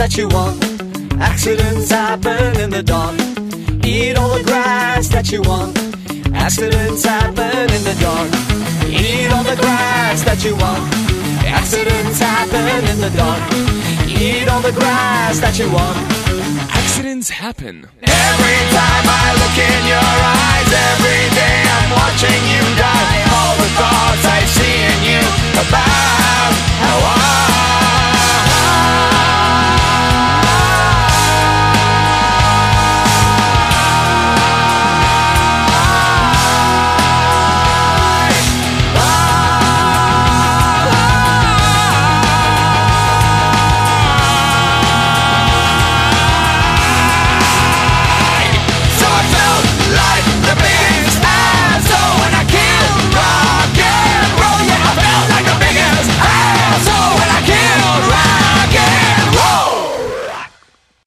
that you want. Accidents happen in the dark. Eat all the grass that you want. Accidents happen in the dark. Eat all the grass that you want. Accidents happen in the dark. Eat all the grass that you want. Accidents happen. Every time I look in